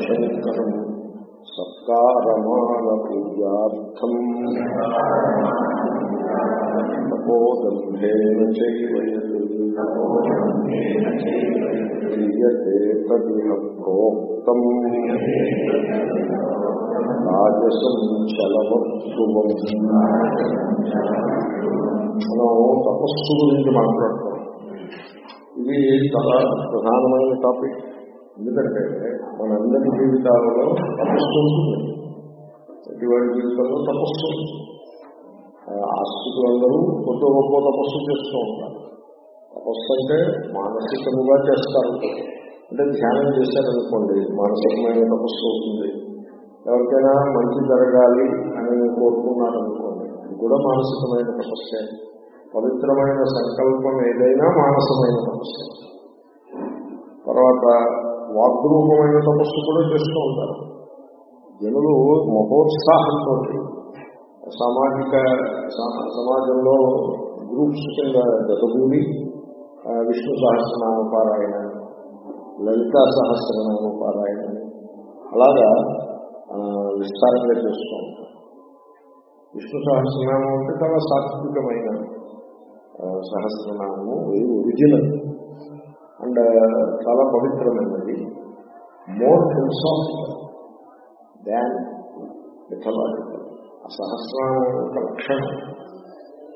శంకరం సత్కారమాన పూజార్థం తపోదంభేన క్రియతే తదిహ ప్రోక్తం రాజసం చలవత్వం మనం తపస్సు గురించి మాట్లాడతాం. ఇది చాలా ప్రధానమైన టాపిక్. ఎందుకంటే మనందరి జీవితాలలో తపస్సు ఉంటుంది. ప్రతి జీవితంలో తపస్సు ఆస్తికులందరూ కొద్ది గొప్ప తపస్సు చేస్తూ ఉంటారు. తపస్సు అంటే మానసికముగా చేస్తారు. అంటే ధ్యానం చేశారనుకోండి మానసికమైన తపస్సు అవుతుంది. ఎవరికైనా మంచి జరగాలి అని కోరుకున్నారనుకోండి అది కూడా మానసికమైన తపస్సే. పవిత్రమైన సంకల్పం ఏదైనా మానసమైన తపస్సు. తర్వాత వాగ్రూపమైన తపస్సు కూడా చేస్తూ ఉంటారు. జనులు మహోత్సాహంతో సామాజిక సమాజంలో గ్రూప్స్ కింద జతగూడి విష్ణు సహస్రనామ పారాయణ లలితా సహస్రనామ పారాయణ అలాగా విస్తారంగా చేస్తూ. ఉంటాం విష్ణు సహస్రనామం అంటే చాలా సాత్వికమైన సహస్రనామము ఇది ఒరిజినల్ అండ్ చాలా పవిత్రమైనది. మోర్ ఫిలసాఫికల్ దాన్ మిథలాజికల్ ఆ సహస్రనామం యొక్క లక్షణం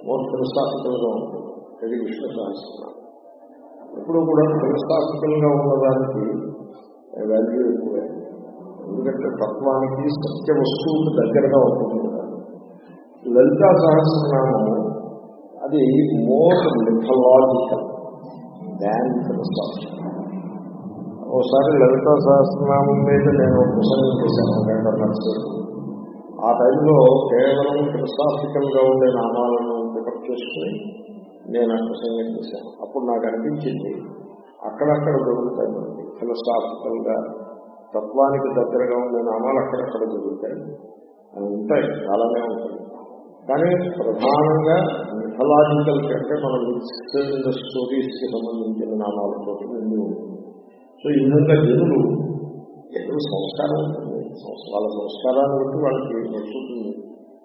మోర్ ఫిలసాఫికల్గా ఉంటుంది. అది విష్ణు సహస్రనామం. ఎప్పుడు కూడా ఫిలసాఫికల్గా ఉన్నదానికి వాల్యూ ఎక్కువే. ఎందుకంటే తత్వానికి సత్య వస్తువుకు దగ్గరగా ఉంటుంది లలితా సహస్రనామము అది మోర్ మిథలాజికల్ దాన్ ఫిలసాఫీ ఒకసారి లలితా సహస్రనామం మీద నేను ఒక చేశాను రెండున్నర ఆ టైంలో కేవలం ఫిలసాఫికల్గా ఉండే నామాలను పికప్ చేసుకుని నేను ఆ ప్రసంగం చేశాను. అప్పుడు నాకు అనిపించింది అక్కడక్కడ దొరుకుతాయి ఫిలసాఫికల్గా తత్వానికి దగ్గరగా ఉండే నామాలు అక్కడక్కడ దొరుకుతాయి. అవి ఉంటాయి చాలానే ఉంటాయి. కానీ ప్రధానంగా మిథలాజికల్ కంటే మనం మిక్స్డ్ స్టోరీస్కి సంబంధించిన నామాలతో నిండి ఉంటుంది. సో ఈ విధంగా జనులు ఏదో సంస్కారం ఉంటుంది. వాళ్ళ సంస్కారాన్ని బట్టి వాళ్ళకి నచ్చుతుంది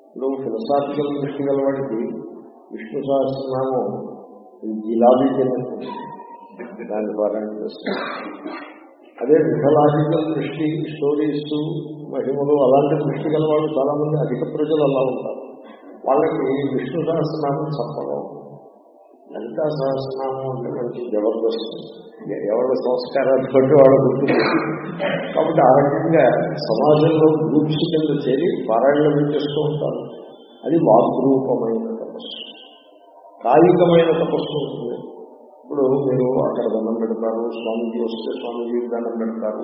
ఇప్పుడు ఫిలసాఫికల్ దృష్టి గల వాడికి విష్ణు సహస్రనామం జిలాబీ తిన్నట్టు దాని పారాయణ అదే మిథలాజికల్ దృష్టి స్టోరీస్ మహిమలు అలాంటి దృష్టి గల వాళ్ళు చాలా మంది అధిక ప్రజలు అలా ఉంటారు. వాళ్ళకి విష్ణు సహస్రనామం చప్పగా ఉంటుంది లలితా సహస్రనామం అంటే మంచి జబర్దస్త్. ఎవరి సంస్కారాన్ని బట్టి వాళ్ళు గుర్తుంది కాబట్టి ఆ రకంగా సమాజంలో గ్రూప్స్ కింద చేరి పారాయణలు చేస్తూ ఉంటారు. అది వాగ్రూపమైనది. కాయికమైన తపస్సు ఉంటుంది ఇప్పుడు మీరు అక్కడ దండం పెడతారు స్వామిజీ వస్తే స్వామిజీ దండం పెడతారు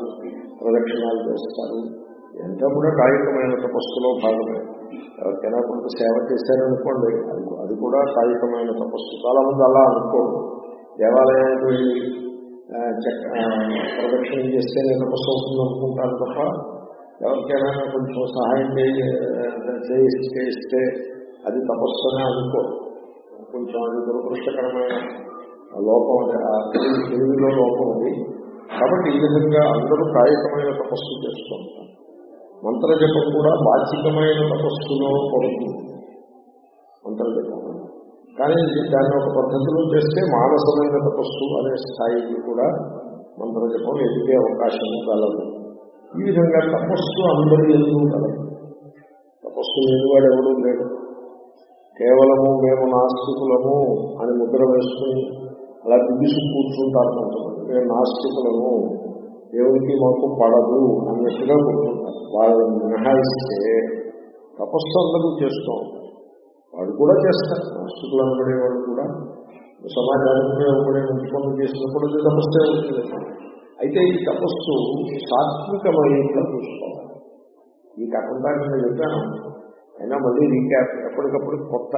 ప్రదక్షిణాలు చేస్తారు. ఎంత కూడా కాయికమైన తపస్సులో భాగమే. ఎవరికైనా కొంత సేవ చేశారనుకోండి అది అది కూడా కాయికమైన తపస్సు. చాలా మంది అలా అనుకోరు. దేవాలయానికి వెళ్ళి ప్రదక్షిణ చేస్తే నేను తపస్సు అవుతుంది అనుకుంటాను తప్ప ఎవరికైనా కొంచెం సహాయం చేయి- చేయిస్తే అది తపస్సు అనే అనుకోరు. కొంచెం అది దురదృష్టకరమైన లోపం తెలుగులో ఆ లోపం ఉంది కాబట్టి ఈ విధంగా అందరూ కాయకమైన తపస్సు చేస్తూ ఉంటారు. మంత్రజపం కూడా బాధ్యతమైన తపస్సులో పడుతుంది మంత్రజపం. కానీ దాన్ని ఒక పద్ధతిలో చేస్తే మానసమైన తపస్సు అనే స్థాయికి కూడా మంత్రజపం ఎదిగే అవకాశం కలదు. ఈ విధంగా తపస్సు అందరూ ఎందుకు కలదు తపస్సు లేనివాడు ఎవడూ లేడు. కేవలము మేము నాస్తికులము అని ముద్ర వేసుకుని అలా బిగిసి కూర్చుంటారు కొంతమంది. మేము నాస్తికులము దేవునికి మాకు పడదు అన్నట్టుగా కూర్చుంటారు. వాళ్ళని మినహాయిస్తే తపస్సు అందరూ చేస్తూ. ఉంటారు వాడు కూడా చేస్తారు. నాస్తికులు అనబడే వాళ్ళు కూడా సమాజానికి ఒకడే మంచి పనులు చేసినప్పుడు అది తపస్సే అవుతుంది అయితే ఈ తపస్సు సాత్వికమైన చూసుకోవాలి. ఈ కాకుండా నేను చెప్పాను అయినా మళ్ళీ రీక్యాప్ ఎప్పటికప్పుడు కొత్త.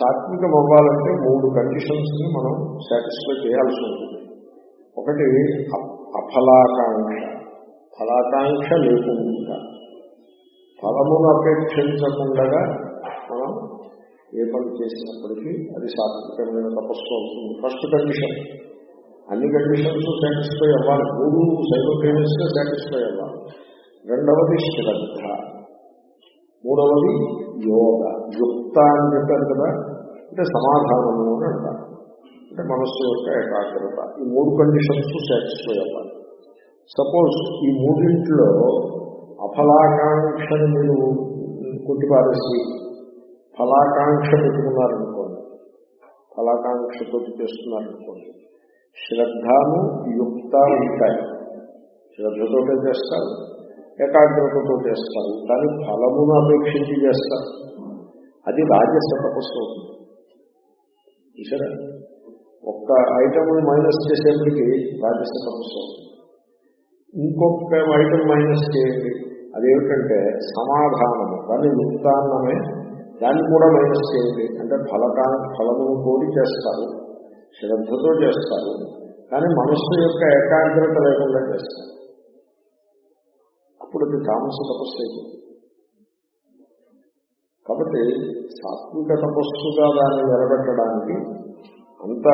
సాత్వికం అవ్వాలంటే మూడు కండిషన్స్ని మనం సాటిస్ఫై చేయాల్సి ఉంటుంది. ఒకటి అఫలాకాంక్ష. ఫలాకాంక్ష లేకుండా. ఫలమును అపేక్షించకుండా మనం ఏ పని చేసినప్పటికీ అది సాత్వికమైన తపస్సు అవుతుంది. ఫస్ట్ కండిషన్ అన్ని కండిషన్స్ సాటిస్ఫై అవ్వాలి. మూడు సైకోటేనియస్గా సాటిస్ఫై అవ్వాలి. రెండవది శ్రద్ధ. మూడవది యోగ. యుక్త అని చెప్పారు కదా అంటే సమాధానము అని అంటారు. అంటే మనస్సు యొక్క ఏకాగ్రత. ఈ మూడు కండిషన్స్ సాటిస్ఫై అవ్వాలి. సపోజ్ ఈ మూడింట్లో అఫలాకాంక్షని మీరు కొట్టిపారేసి ఫలాకాంక్ష పెట్టుకున్నారనుకోండి ఫలాకాంక్షతో చేస్తున్నారనుకోండి శ్రద్ధను యుక్త ఉంటాయి. శ్రద్ధతోటే చేస్తారు. ఏకాగ్రతతో చేస్తారు. కానీ ఫలమును అపేక్షించి చేస్తారు. అది రాజస్వ తపస్సు అవుతుంది. చూసారా ఒక్క ఐటమ్ మైనస్ చేసేప్పటికి రాజస్వ తపస్సు అవుతుంది. ఇంకొక ఐటమ్ మైనస్ చేయండి. అదేమిటంటే సమాధానము. దాన్ని యుక్తాన్నమే దాన్ని కూడా మైనస్ చేయండి. అంటే ఫలకా ఫలమును కోరి చేస్తారు. శ్రద్ధతో చేస్తారు. కానీ మనస్సు యొక్క ఏకాగ్రత లేకుండా చేస్తారు. అప్పుడు అది తామస తపస్సు అయిపోతుంది కాబట్టి సాత్విక తపస్సుగా దాన్ని నిలబెట్టడానికి అంత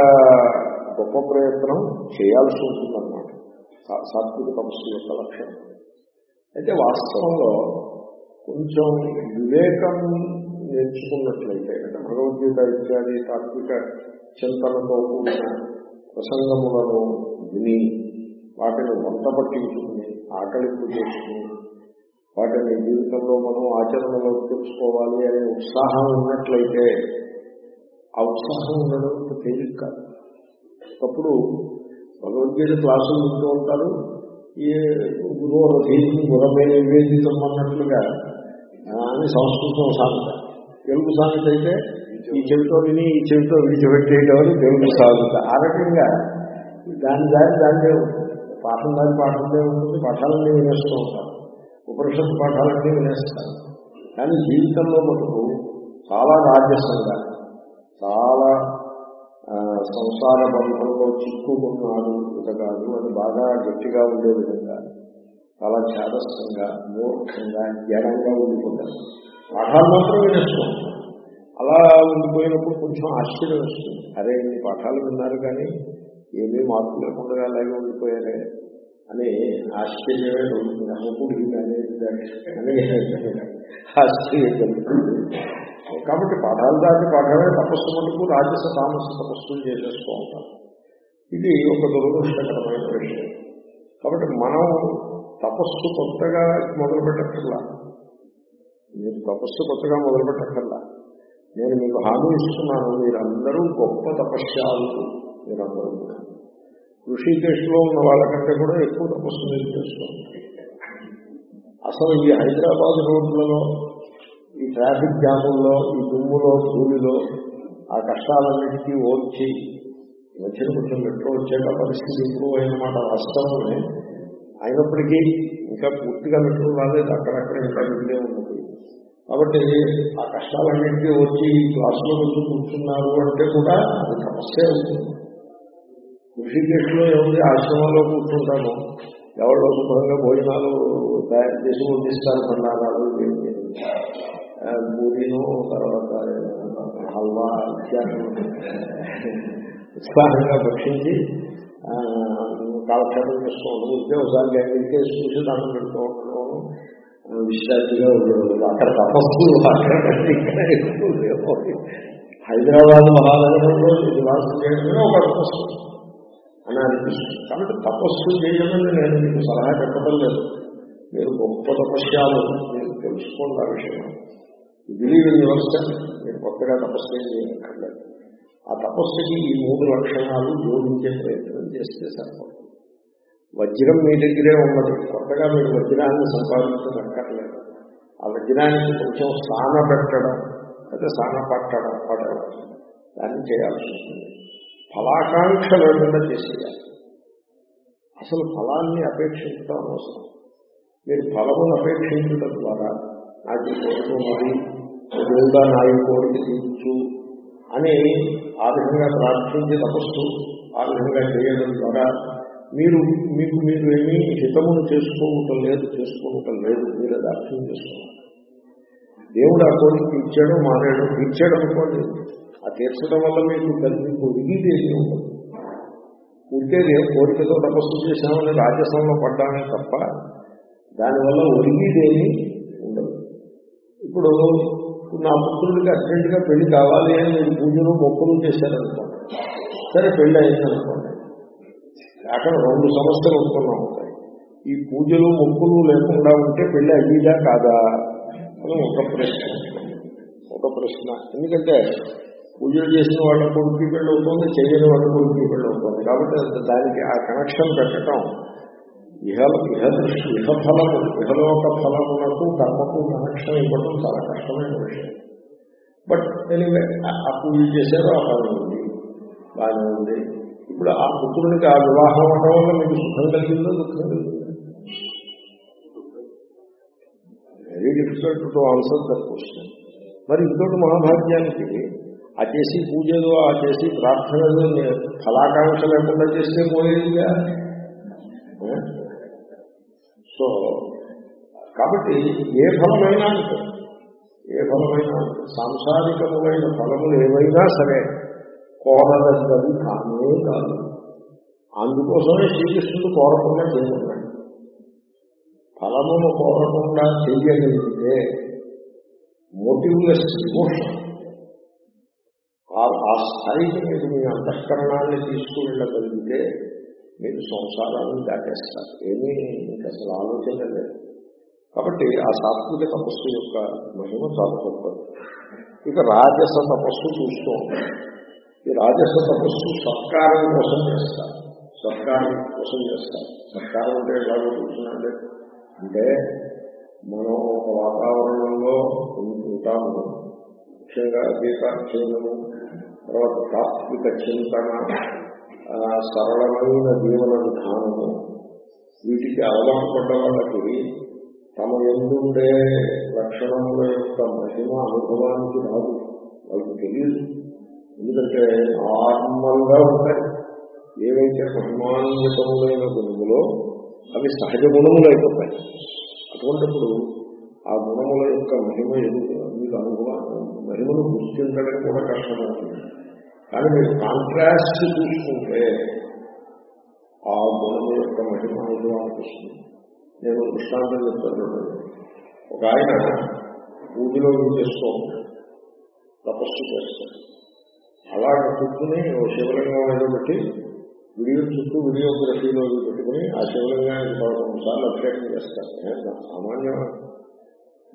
గొప్ప ప్రయత్నం చేయాల్సి ఉంటుందన్నమాట. సాత్విక తపస్సు యొక్క లక్ష్యం అయితే వాస్తవంలో కొంచెం వివేకం నేర్చుకున్నట్లయితే అంటే భగవద్గీత ఇత్యాది తాత్విక చింతనతో కూడిన ప్రసంగములను విని వాటిని వంట పట్టించుకుని ఆకలింపు చేసుకుని వాటిని జీవితంలో మనం ఆచరణలో తెలుసుకోవాలి అనే ఉత్సాహం ఉన్నట్లయితే ఆ ఉత్సాహం ఉండడం తేలిక కాదు. ఒకప్పుడు భగవద్గీత క్లాసులు వింటూ ఉంటారు. ఈ గురువు గురమే నివేదితం అన్నట్లుగా అని సంస్కృతం సాగుత తెలుగు సాగుత అయితే ఈ చెవితో విని ఈ చెవితో విడిచిపెట్టేటవారు తెలుగు సాగుత ఆ రకంగా దాని దాని దాన్ని పాఠం దాని పాఠంలో ఉంటుంది పాఠాలన్నీ వినేస్తూ ఉంటారు. ఉపనిషత్తు పాఠాలన్నీ వినేస్తారు. కానీ జీవితంలో మటుకు చాలా రాజ్యసంగా చాలా సంసార బంధంలో చిక్కుకున్నాడు ఇతగాడు అని బాగా గట్టిగా ఉండే విధంగా చాలా చేదస్తంగా మూర్ఖంగా జ్ఞానంగా ఉండిపోతారు పాఠాలు మాత్రం వినేస్తూ అలా ఉండిపోయినప్పుడు కొంచెం ఆశ్చర్యం వస్తుంది. అరే ఇన్ని పాఠాలు విన్నారు కానీ ఏమీ మార్పు లేకుండా అలాగే ఉండిపోయారే అని ఆశ్చర్యమే ఉంటుంది అమ్మకుడు అని ఆశ్చర్యం కాబట్టి పాఠాలు దాటి పాఠమే తపస్సు మటుకు రాజస తామస తపస్సులు చేసేస్తూ ఉంటారు. ఇది ఒక దురదృష్టకరమైన విషయం కాబట్టి మనం తపస్సు కొత్తగా మొదలు పెట్టక్కర్లా మీరు తపస్సు కొత్తగా మొదలు పెట్టక్కర్లా నేను మీకు హామీ ఇస్తున్నాను మీరందరూ గొప్ప తపస్యాలు. మీరందరూ కూడా ఋషికేశ్లో ఉన్న వాళ్ళకంటే కూడా ఎక్కువ తపస్సు మీరు చేస్తున్నారు అసలు ఈ హైదరాబాద్ రోడ్లలో ఈ ట్రాఫిక్ జాముల్లో ఈ దుమ్ములో ధూళిలో ఆ కష్టాలన్నిటికీ ఓర్చి వచ్చిన కొంచెం మెట్రో వచ్చాక పరిస్థితి ఇంప్రూవ్ అయినమాట వాస్తవమే. అయినప్పటికీ ఇంకా పూర్తిగా మెట్రో రాలేదు అక్కడక్కడ ఇంకా మిగిలే ఉన్నది. కాబట్టి ఆ కష్టాలన్నింటినీ వచ్చి క్లాసులో వచ్చి కూర్చున్నారు అంటే కూడా అది సమస్య అవుతుంది. ఋషికేశ్లో ఏముంది ఆశ్రమంలో కూర్చుంటాము ఎవరో శుభ్రంగా భోజనాలు తయారు చేసి వడ్డిస్తారు పండాలు పూరీను తర్వాత హల్వా ఇత్యాది ఉత్సాహంగా భక్షించి కాలక్షేపం చేస్తూ ఉండదు ఉంటే ఒకసారి గ్యాంగిల్కే చూసి దాన్ని పెడుతూ ఉండడం విశ్రాంతిగా ఉండదు అక్కడ తపస్సు అక్కడ హైదరాబాద్ మహానగరంలో నివాసం చేయడమే ఒక తపస్సు. అని అనిపిస్తుంది. కాబట్టి తపస్సు చేయమని నేను మీకు సలహా చెప్పడం లేదు. మీరు గొప్ప తపస్యాలు మీరు తెలుసుకోండి ఆ విషయం. బిలీవ్ ఇన్ యువర్ మీరు కొత్తగా తపస్సు చేయక్కర్లేదు. ఆ తపస్సుకి ఈ మూడు లక్షణాలు జోడించే ప్రయత్నం చేస్తే సరిపడుతుంది వజ్రం మీ దగ్గరే ఉన్నది. కొత్తగా మీరు వజ్రాన్ని సంపాదించక్కర్లేదు ఆ వజ్రానికి కొంచెం స్నాన పెట్టడం అయితే స్నాన పట్టడం పడడం దాన్ని చేయాల్సి ఉంటుంది ఫలాకాంక్ష లేకుండా చేసేయాలి. అసలు ఫలాన్ని అపేక్షించడం అవసరం. మీరు ఫలమును అపేక్షించడం ద్వారా నాకు కోరుకు మరి ఉన్నది దేవుడా నా కోరిక తీర్చు అని ఆ విధంగా ప్రార్థించి తపస్సు ఆ విధంగా చేయడం ద్వారా మీరు మీకు మీరు ఏమీ హితమును చేసుకోవటం లేదు చేసుకోవటం లేదు మీరు అది అర్థం చేసుకోవాలి. దేవుడు ఆ కోరిక తీర్చాడు మానేడు తీర్చాడు అనుకోండి. ఆ తీర్చడం వల్ల మీకు మీకు విధి ఉండదు ఉంటేదే. కోరికతో తపస్సు చేశామని రాజసంలో పడ్డామే తప్ప దానివల్ల ఒరిగిదేమీ ఉండదు. ఇప్పుడు నా పుత్రుడికి అర్జెంటుగా పెళ్ళి కావాలి అని నేను పూజలు మొక్కులు చేశారనుకోండి సరే పెళ్ళి అయింది అనుకోండి అక్కడ రెండు సమస్యలు ఉంటున్నా. ఉంటాయి ఈ పూజలు మొక్కులు లేకుండా ఉంటే పెళ్ళి అయ్యిదా కాదా అని ఒక ప్రశ్న. ఒక ప్రశ్న. ఎందుకంటే పూజలు చేసిన వాళ్ళ కొడుకు పెళ్ళి అవుతుంది చేయని వాళ్ళ కొడుకు పెళ్ళి అవుతుంది. కాబట్టి దానికి ఆ కనెక్షన్ పెట్టడం ఇహ ఇహ దృష్టి ఇహ ఫలము ఇహలోక ఫలమునకు కర్మకు కనెక్షన్ ఇవ్వడం చాలా కష్టమైన విషయం. బట్ ఎనివే ఆ పూజ చేశారు ఆ ఫలం ఉంది బాగానే ఉంది. ఇప్పుడు ఆ పుత్రునికి ఆ వివాహం అవడం వల్ల మీకు సుఖం కలిగిందో దుఃఖం కలిగిందో? Very difficult to answer that question మరి ఇంకోటి మహాభాగ్యానికి ఆ చేసి పూజలు ఆ చేసి ప్రార్థనలు ఫలాకాంక్ష లేకుండా చేస్తే పోయేదిగా సో కాబట్టి ఏ ఫలమైనా అంటే ఏ ఫలమైనా అంటే సాంసారికములైన ఫలములు ఏవైనా సరే కోరదగ్గది కానే కాదు. అందుకోసమే శ్రీకృష్ణుడు కోరకుండా చేయమన్నాడు ఫలమును కోరకుండా చేయగలిగితే మోటివ్లెస్ ఇమోషన్ ఆ స్థాయికి మీరు మీ అంతఃకరణాన్ని తీసుకువెళ్ళగలిగితే మీరు సంసారాన్ని దాటేస్తారు. ఏమీ మీకు అసలు ఆలోచన లేదు. కాబట్టి ఆ సాత్విక తపస్సు యొక్క మహిమ చాలా గొప్పది ఇక రాజస తపస్సు చూస్తూ ఉంటాం ఈ రాజస తపస్సు సత్కారం కోసం చేస్తారు. సత్కారం కోసం చేస్తారు. సత్కారం అంటే ఎలాగో చూసినండి అంటే మనం ఒక వాతావరణంలో ఉంటాము. ముఖ్యంగా గీతాక్షేమము తర్వాత తాత్విక చింతన సరళమైన జీవన విధానము వీటికి అలవాటు పడ్డ వాళ్ళకి తమ ఎందుండే లక్షణముల యొక్క మహిమ అనుభవానికి రాదు. వాళ్ళకి తెలియదు ఎందుకంటే నార్మల్గా ఉంటాయి. ఏవైతే మహిమాన్వితములైన గుణములో అవి సహజ గుణములు అయిపోతాయి అటువంటిప్పుడు ఆ గుణముల యొక్క మహిమ మీకు అనుభవాన్ని మహిమను గుర్తించడం కూడా కష్టమవుతుంది కానీ మీరు కాంట్రాస్ట్ చూసుకుంటే ఆ గుణము యొక్క మహిమ అనుభవానికి వస్తుంది నేను దృష్టాంతం చెప్తాను ఒక ఆయన పూజలో చేస్తూ ఉంటాడు. తపస్సు చేస్తాడు. అలాగే కూర్చుని ఓ శివలింగం మీద పెట్టి వీడియో చుట్టూ వీడియోగ్రఫీలో పెట్టుకుని ఆ శివలింగానికి పదకొండు సార్లు అభిషేకం చేస్తాను సామాన్యమైన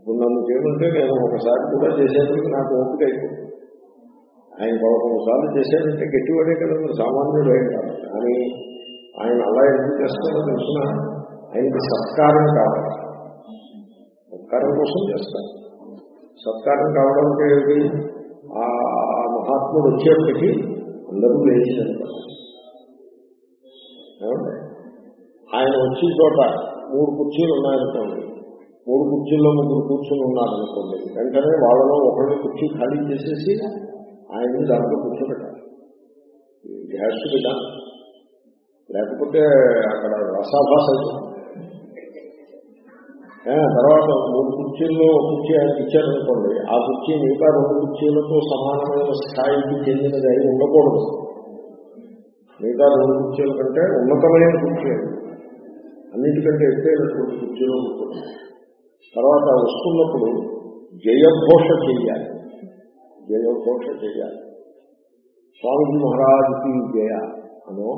ఇప్పుడు నన్ను చేయమంటే నేను ఒకసారి కూడా చేసేందుకు నాకు ఓపిక అయిపోయింది. ఆయన పదకొండు సార్లు చేశాడంటే గట్టివాడే కదా సామాన్యుడు అయి కానీ ఆయన అలా ఎందుకు చేస్తారో తెలిసిన? ఆయనకి సత్కారం కావాలి. సత్కారం కోసం చేస్తారు సత్కారం కావడం ఏమిటి? ఆ మహాత్ముడు వచ్చేప్పటికీ అందరూ లేచినారు ఆయన వచ్చిన చోట మూడు కుర్చీలు ఉన్నాయనుకోండి. మూడు కుర్చీల్లో ముగ్గురు కూర్చుని ఉన్నారనుకోండి వెంటనే వాళ్ళలో ఒకరిని కుర్చీ ఖాళీ చేసేసి ఆయన్ని దాంట్లో కూర్చోబెట్టాలి. గ్యాస్ విధానం లేకపోతే అక్కడ రసాభాస తర్వాత మూడు కుర్చీల్లో కుర్చీ ఆయన ఇచ్చారనుకోండి ఆ కుర్చీ మిగతా రెండు కుర్చీలతో సమానమైన స్థాయికి చెందినది అయి ఉండకూడదు. మిగతా రెండు కుర్చీల కంటే ఉన్నతమైన కుర్చీ అన్నిటికంటే ఎత్తైనటువంటి కుర్చీలో ఉంటుంది తర్వాత వస్తున్నప్పుడు జయఘోష చెయ్యాలి. జయఘోష చెయ్యాలి. స్వామిజీ మహారాజుకి జయ అనో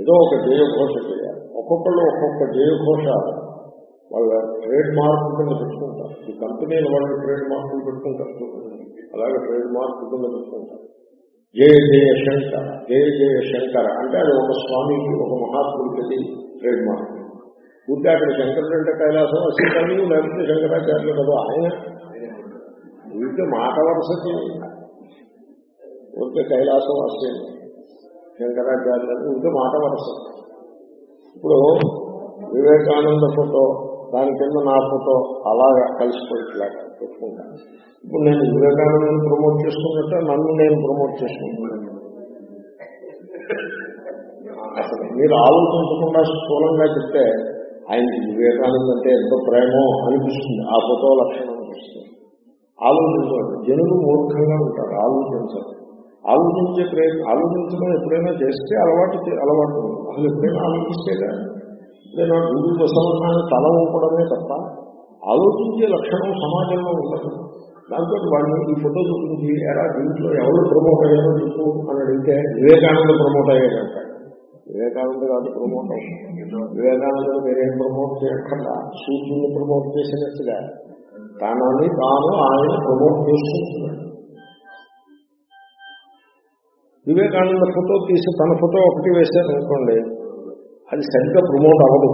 ఏదో ఒక జయఘోష చేయాలి ఒక్కొక్కళ్ళు ఒక్కొక్క జయఘోష వాళ్ళ ట్రేడ్ మార్క్ కింద పెట్టుకుంటారు. ఈ కంపెనీల వాళ్ళు ట్రేడ్ మార్కులు పెట్టుకుంటారు. అలాగే ట్రేడ్ మార్క్ కింద పెట్టుకుంటారు. జయ జయ శంకర జయ జయ శంకర అంటే అది ఒక స్వామికి ఒక మహాత్ముడికి ట్రేడ్ మార్క్ ఊరికే అక్కడ శంకరుడు అంటే కైలాసం అసలు లేకపోతే శంకరాచార్యులు కదా ఆయన ఊరికే మాట వరుసకి ఊరికే కైలాసం వస్తే శంకరాచార్యులు ఊరికే మాట వరుస. ఇప్పుడు వివేకానంద ఫోటో దాని కింద నా ఫోటో అలాగా కలిసిపోయేట్లాగా పెట్టుకుంటాను. ఇప్పుడు నేను వివేకానందని ప్రమోట్ చేసుకున్నట్టు నన్ను నేను ప్రమోట్ చేసుకుంటున్నాను. అసలు మీరు ఆలోచించకుండా స్థూలంగా చెప్తే ఆయనకి వివేకానంద అంటే ఎంతో ప్రేమో అనిపిస్తుంది. ఆ ఫోటో లక్షణం అనిపిస్తుంది ఆలోచించండి జనులు మూర్ఖంగా ఉంటారు. ఆలోచించాలి ఆలోచించే ప్రయత్నం ఆలోచించడం ఎప్పుడైనా చేస్తే అలవాటు అలవాటు అసలు ఎప్పుడైనా ఆలోచిస్తేగా నేను గురువు వసవన్నాన్ని తల ఊపడమే తప్ప ఆలోచించే లక్షణం సమాజంలో ఉండదు. దాంతో వాడిని ఈ ఫోటో చూపించి ఎలా దీంట్లో ఎవరు ప్రమోట్ అయ్యారో చెప్పు అని అడిగితే వివేకానంద ప్రమోట్ అయ్యాడంట వివేకానంద కాదు ప్రమోట్ అవుతుంది వివేకానంద మీరేం ప్రమోట్ చేయకుండా సూర్యుని ప్రమోట్ చేసినట్టుగా తనని తాను ఆయన ప్రమోట్ చేసుకుంటున్నాడు. వివేకానంద ఫోటో తీసి తన ఫోటో ఒకటి వేశారు అనుకోండి అది సరిగ్గా ప్రమోట్ అవ్వదు?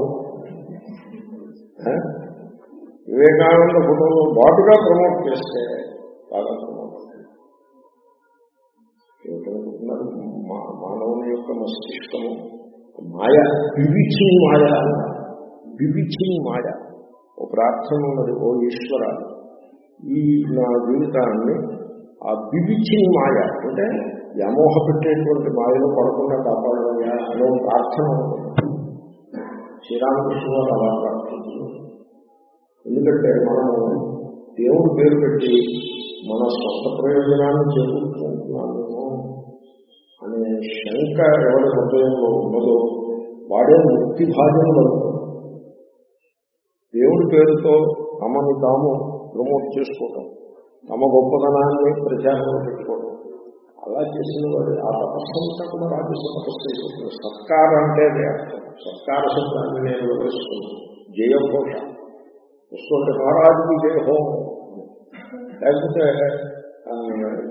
వివేకానంద ఫోటోలో బాటుగా ప్రమోట్ చేస్తే బాగా ప్రమోట్ మానవుని యొక్క మస్తిష్కము మాయ బిబిచి మాయ బిబిచింగ్ మాయ. ఓ ప్రార్థన ఉన్నది ఓ ఈశ్వర. ఈ నా జీవితాన్ని ఆ బిబిచింగ్ మాయ అంటే వ్యామోహ పెట్టేటువంటి మాయలో పడకుండా కాపాడమయ్యా అనే ప్రార్థన శ్రీరామకృష్ణ అలా ప్రార్థించారు. ఎందుకంటే మనము దేవుడు పేరు పెట్టి మన సొంత ప్రయోజనాన్ని చేకూర్చుకుంటున్నామేమో అనే శంక ఎవరి హృదయంలో ఉన్నదో వాడే ముక్తి భాగ్యం దేవుడి పేరుతో తమని తాము ప్రమోట్ చేసుకోవటం తమ గొప్పతనాన్ని ప్రచారంలో పెట్టుకోవడం అలా చేసిన వాడు ఆ తపస్సంతా కూడా రాజస్వ తపస్సు అయిపోతుంది సత్కారం అంటే అర్థం. సత్కార శబ్దాన్ని నేను వివరిస్తున్నాను జయఘోష. వస్తుంటే మహారాజుకి జయహోమం లేకపోతే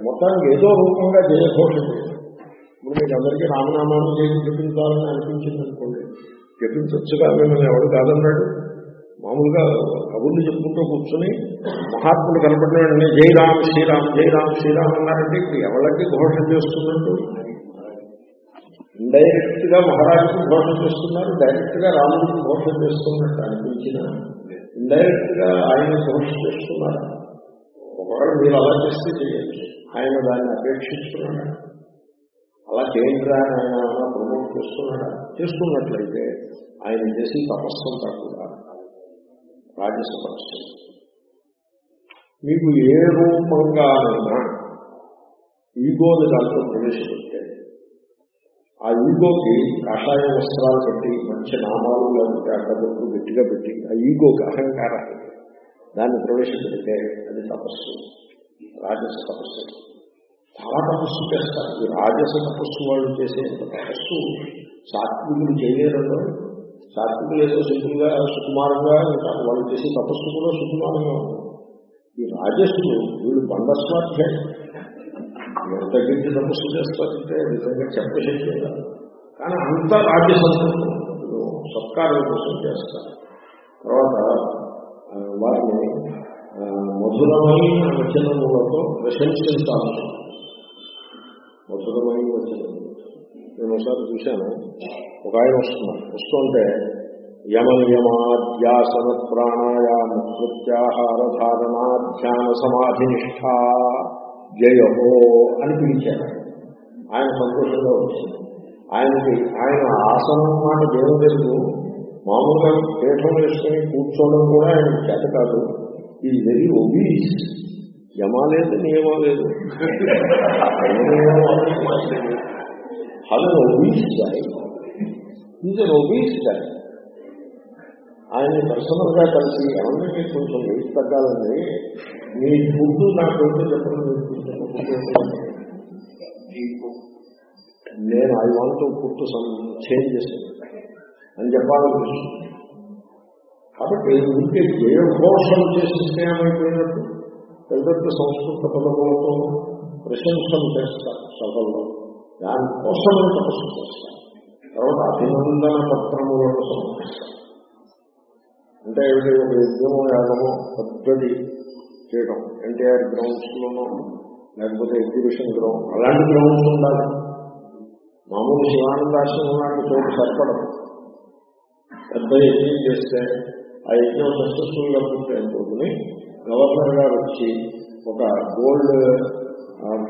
మొత్తానికి ఏదో రూపంగా జయఘోష చేయాలి ఇప్పుడు మీకు అందరికీ రామనామాన్ని చేసి జపించాలని అనిపించింది అనుకోండి జపించొచ్చుగా మిమ్మల్ని ఎవడు కాదన్నాడు? మామూలుగా కబుర్లు చెప్పుకుంటూ కూర్చొని మహాత్ములు కనపడినాడని వెంటనే జై రామ్ శ్రీరామ్ జై రామ్ శ్రీరామ్ అన్నారంటే ఇప్పుడు ఎవరికి ఘోష చేస్తున్నట్టు? ఇండైరెక్ట్గా మహారాజుకి ఘోష చేస్తున్నారు డైరెక్ట్గా రాముడికి ఘోష చేస్తున్నట్టు అనిపించిన ఇండైరెక్ట్గా ఆయన ఘోష చేస్తున్నారు. ఒకవేళ మీరు అలా చేస్తే చేయొచ్చు. ఆయన దాన్ని అపేక్షిస్తున్నాడు. అలా చేయండిరా అని ఆయన ప్రమోట్ చేస్తున్నాడా? చేస్తున్నట్లయితే ఆయన చేసి తపస్సంతా కూడా రాజస తపస్సు. మీకు ఏ రూపంగానైనా ఈగోని దాంట్లో ప్రవేశపెట్టే ఆ ఈగోకి కాషాయ వస్త్రాలు పెట్టి మంచి నామాలు లేకపోతే అడ్డబొట్టు గట్టిగా పెట్టి ఆ ఈగోకి అహంకారాన్ని దాన్ని ప్రవేశపెడితే అది తపస్సు. రాజస తపస్సు. చాలా తపస్సు చేస్తారు. ఈ రాజస తపస్సు వాళ్ళు చేసే తపస్సు సాత్వికులు చేయలేరంలో సాత్వికులు ఏదో సుఖంగా సుకుమారంగా ఉంటారు. వాళ్ళు చేసే తపస్సు కూడా సుకుమారంగా ఉంటుంది. ఈ రాజస్సులు వీళ్ళు బండస్వాధ్యాయం ఎంత గిట్టి తపస్సు చేస్తారంటే నిజంగా చెప్పశక్తి కానీ అంత రాజ్యసంతం సత్కారం కోసం చేస్తారు. తర్వాత వారిని ఆ, మధురమైన వచనములతో ప్రశంసించాలి. నేను ఒకసారి చూశాను. ఒక ఆయన వస్తున్నాడు. వస్తుంటే యమ నియమాధ్యాసన ప్రాణాయామ ప్రత్యాహార ధారణ ధ్యాన సమాధి నిష్ఠ జయహో అని పిలిచాడు ఆయన సంతోషంగా వచ్చింది ఆయనకి ఆయన ఆసనం మాట దేవుడు తెలుసు మామూలుగా పీఠం వేసుకుని కూర్చోవడం కూడా ఆయన చేత కాదు. ఈ వెరీ ఒబీస్ యమా లేదు నియమా లేదు. Hello obese guy is an obese guy ఆయన్ని పర్సనల్గా కలిసి ఎవరికి కొంచెం వెయిట్ తగ్గాలండి మీ ఫుడ్ నాకు కొంచెం నేను I want to some changes అని చెప్పాలనిపిస్తుంది కాబట్టి ఉంటే జయఘోషం చేసిస్తే ఏమైపోయినట్టు పెద్ద సంస్కృత పదములతో ప్రశంసలు చేస్తారు సభల్లో దానికోసం తపస్సు చేస్తాను తర్వాత అభినందన పత్రములను సమర్పిస్తారు అంటే ఏమిటి? ఒక యజ్ఞమో యాగమో పెద్దది చేయడం ఎన్టీఆర్ గ్రౌండ్స్ లోనో లేకపోతే ఎగ్జిబిషన్ గ్రౌండ్ అలాంటి గ్రౌండ్స్ ఉండాలి. మామూలు శివానందాశ్రమం లాంటి చోటు సరిపడదు. పెద్ద యజ్ఞం చేస్తే ఆ యజ్ఞం సక్సెస్ఫుల్గా పూర్తయిపోతుంది గవర్నర్ గారు వచ్చి ఒక గోల్డ్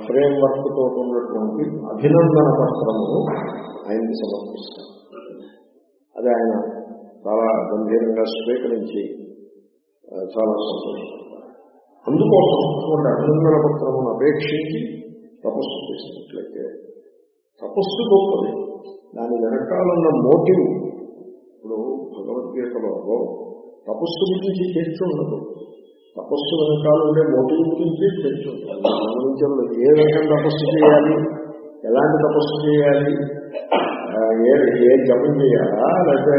ఫ్రేమ్ వర్క్తో ఉన్నటువంటి అభినందన పత్రమును ఆయనకి సమర్పిస్తారు. అది ఆయన చాలా గంభీరంగా స్వీకరించి చాలా సంతోషపడతారు అందుకోసం అటువంటి అభినందన పత్రమును అపేక్షించి తపస్సు చేసినట్లయితే తపస్సు గొప్పది. దాని వెనకాలన్న మోటివ్ ఇప్పుడు భగవద్గీతలో తపస్సు గురించి చేస్తూ ఉండదు తపస్సు వెనకాల ఉండే మోటివ్ గురించి చర్చ ఉంటుంది ఏ విధంగా తపస్సు చేయాలి? ఎలాంటి తపస్సు చేయాలి? ఏ ఏ జపం చేయాలా? లేకపోతే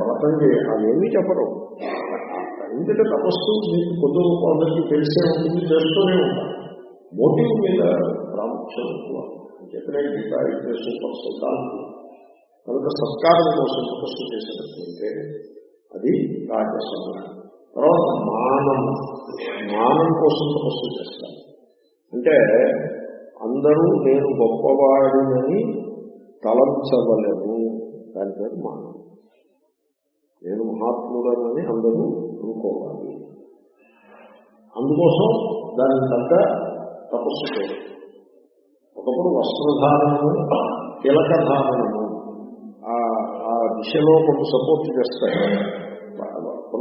వ్రతం చేయాలి? ఏమీ చెప్పరు. ఎందుకంటే తపస్సు మీకు కొద్ది రూపాయలకి తెలిసే ఉంటుంది తెలుస్తూనే ఉంటారు. మోటివ్ మీద ప్రాముఖ్యం ఎక్కువ. చెప్పిన గీత అయితే సూపర్ సిద్ధాంతం కనుక సత్కారం కోసం తపస్సు చేసినట్లయితే అది రాజసంగ్రహం తర్వాత మానం. మానం కోసం తపస్సు చేస్తారు. అంటే అందరూ నేను గొప్పవాడినని తలంచవలేము. దాని పేరు మానం. నేను మహాత్ముడనని అందరూ అనుకోవాలి. అందుకోసం దాని తగ్గ తపస్సు చేయాలి ఒకప్పుడు వస్త్రధారణము తిలకధారణము ఆ ఆ దిశలో కొంత సపోర్ట్ చేస్తాయి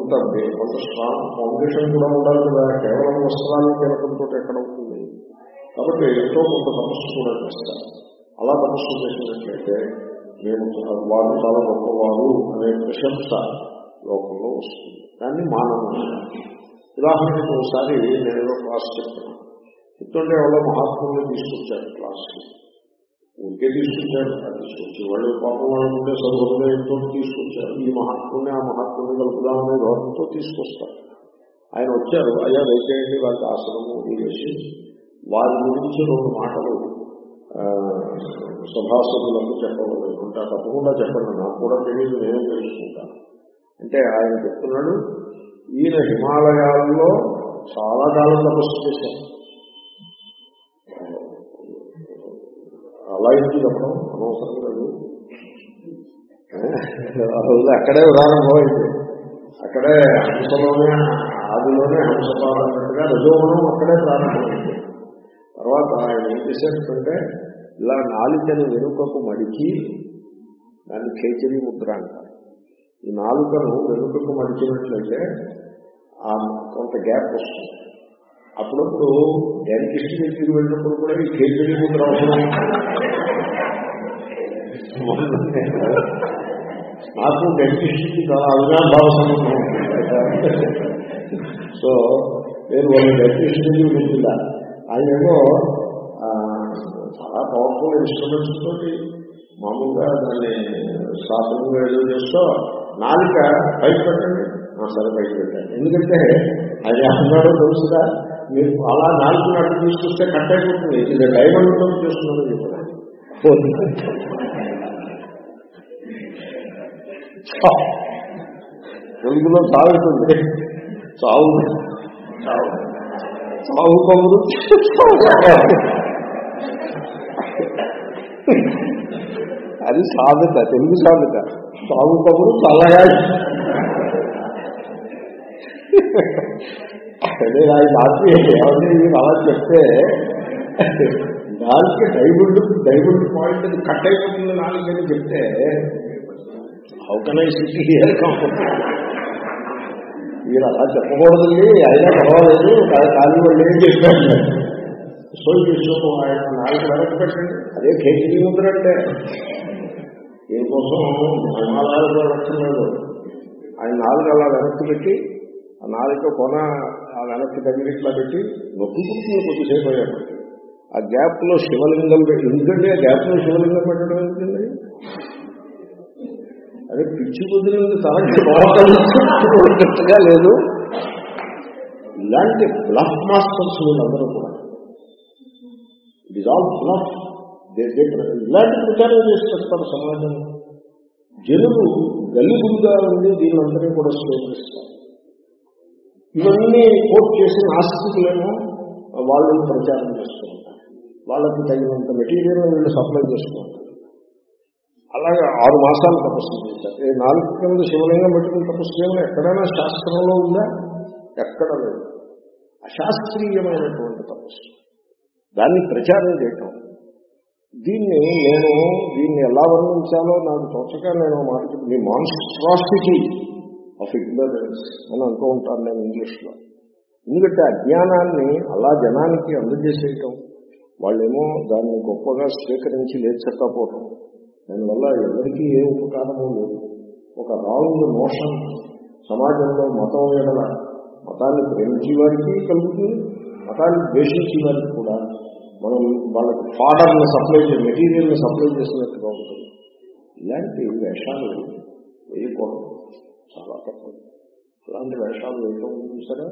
కొంత కొంత స్ట్రాంగ్ ఫౌండేషన్ కూడా ఉండాలి కదా. కేవలం వస్త్రాన్ని తిలకంతో ఎక్కడ ఉంటుంది? కాబట్టి ఎంతో కొంత తపస్సు కూడా చేస్తారు. అలా తపస్సు చేసినట్లయితే మేము వాళ్ళు చాలా గొప్పవారు అనే ప్రశంస లోకంలో వస్తుంది. దాన్ని మానవ ఉదాహరణకు ఒకసారి నేను క్లాస్ చెప్తున్నాను చెప్తుంటే ఎవరో మహాత్ముల్ని తీసుకొచ్చారు క్లాస్కి. ఊరికే తీసుకొచ్చారు. అది తీసుకొచ్చి వాళ్ళు పాపం వాళ్ళు ఉండే సౌహృదయంతో తీసుకొచ్చారు. ఈ మహాత్ముని ఆ మహాత్ముని కలుపుదామనే ధోరణితో తీసుకొస్తారు. ఆయన వచ్చారు. అయ్యా వేసేయండి వాళ్ళకి ఆశ్రమం వేసి వారి గురించి రెండు మాటలు సభాసదులకు సభాసదులకు ఉంటా తప్పకుండా చెప్పండి. నాకు కూడా తెలియదు నేను తెలుసుకుంటాను. అంటే ఆయన చెప్తున్నాడు ఈయన హిమాలయాల్లో చాలా కాలం తపస్సు చేశారు. అలా ఎందుకు చెప్పడం అనవసరం లేదు. ఆ రోజు అక్కడే ఉదాహరణమైంది అక్కడే హంసలోనే ఆదిలోనే హంసపాలన్నట్టుగా రజోగుణం అక్కడే ప్రారంభమైంది. తర్వాత ఆయన ఏం చేశారంటే ఇలా నాలుకను వెనుకకు మడిచి దాన్ని ఖేచరి ముద్ర అంటారు. ఈ నాలుకను వెనుకకు మడిచినట్లయితే ఆ కొంత గ్యాప్ వస్తుంది. అప్పుడప్పుడు డెంటిస్ట్ దగ్గరికి వెళ్ళినప్పుడు కూడా ఈ ఖేచరి ముద్ర అవసరం. నాకు డెంటిస్ట్ చాలా అవినాభావ సంబంధం. సో నేను వాళ్ళు డెంటిస్ట్ నుంచి వింటున్నా ఆయనేమో ఆ, చాలా పవర్ఫుల్ ఇన్స్ట్రుమెంట్స్ తోటి మామూలుగా దాన్ని శాస్త్రంగా ఏదో చేస్తూ నాలుక పైకి పెట్టండి. సరే పైకి పెట్టండి. ఎందుకంటే అది అన్నాడో తెలుసుగా. మీరు అలా నాలుగు నాటు తీసుకొస్తే కట్ అయిపోతుంది ఇది డైమండ్తో చేస్తున్నది చెప్పడానికి తెలుగులో సాగుతుంది చావు. చావు. చావు కబురు అది సామెత తెలుగు సామెత. చావు కబురు చల్లగా అదే ఆయన నాకు ఎవరిని మీరు అలా చెప్తే దానికి డైబుల్డ్ డైబుల్డ్ పాయింట్ అది కట్ అయిపోతుంది నాలుగని చెప్తే how can I sit here మీరు అలా చెప్పకూడదండి అయినా పర్వాలేదు కానీ వాళ్ళు ఏం చెప్పారు? సో ఈ విషయం ఆయన నాలుగు వెనక్కి పెట్టండి అదే కేసీ ముద్రంటే దీనికోసం హిమాలయాలు వెళ్ళక్కర్లేదు ఆయన నాలుగు అలా వెనక్కి పెట్టి ఆ నాలుగు కొన ఆ వెనక్కి దగ్గరిట్లా పెట్టి నొక్కుకుంటుంది కొద్దిసేపు అయ్యేప్పటికి ఆ గ్యాప్లో శివలింగం పెట్టి ఎందుకంటే ఆ గ్యాప్లో శివలింగం పెట్టడం ఎందుకండి అదే పిచ్చి కుదిరింది తనకి లేదు. ఇలాంటి బ్లఫ్ మాస్టర్స్ వీళ్ళందరూ కూడా. ఇట్ ఇస్ ఆల్ బ్లఫ్ ఇలాంటి ప్రచారం చేసి పెడతారు సమాజంలో జనులు గల్లిగుడిగా ఉండి దీనందరినీ కూడా స్వీకరిస్తారు. ఇవన్నీ కోట్ చేసిన ఆస్తికులేమో వాళ్ళని ప్రచారం చేస్తూ ఉంటారు వాళ్ళకి తగినంత మెటీరియల్ వీళ్ళు సప్లై చేస్తూ ఉంటారు అలాగే ఆరు మాసాలు తపస్సు చేశారు. ఏ నాలుగు కింద శివలింగం పెట్టుకుని తపస్సు చేయడం ఎక్కడైనా శాస్త్రంలో ఉందా? ఎక్కడ లేదు. అశాస్త్రీయమైనటువంటి తపస్సు. దాన్ని ప్రచారం చేయటం. దీన్ని నేను దీన్ని ఎలా వర్ణించాలో నాకు తోచక నేను మాట మీ మాన్స్ట్రాసిటీ ఆఫ్ ఇగ్నరెన్స్ అని అంటూ ఉంటాను నేను ఇంగ్లీష్లో. ఎందుకంటే అజ్ఞానాన్ని అలా జనానికి అందజేసేయటం వాళ్ళేమో దాన్ని గొప్పగా స్వీకరించి లేచక్కపోవటం దానివల్ల ఎవరికీ ఏ ఉపకారము లేదు. ఒక రాంగ్ మోషన్ సమాజంలో మతం ఎడల మతాన్ని ప్రేమించే వారికి కలుగుతుంది మతాన్ని ద్వేషించే వారికి కూడా మనం వాళ్ళకి ఫాడర్ని సప్లై చే మెటీరియల్ని సప్లై చేసినట్టుగా ఉంటుంది. ఇలాంటి వేషాలు వేయకూడదు. చాలా తప్పదు అలాంటి వేషాలు వేయటం చూసారా?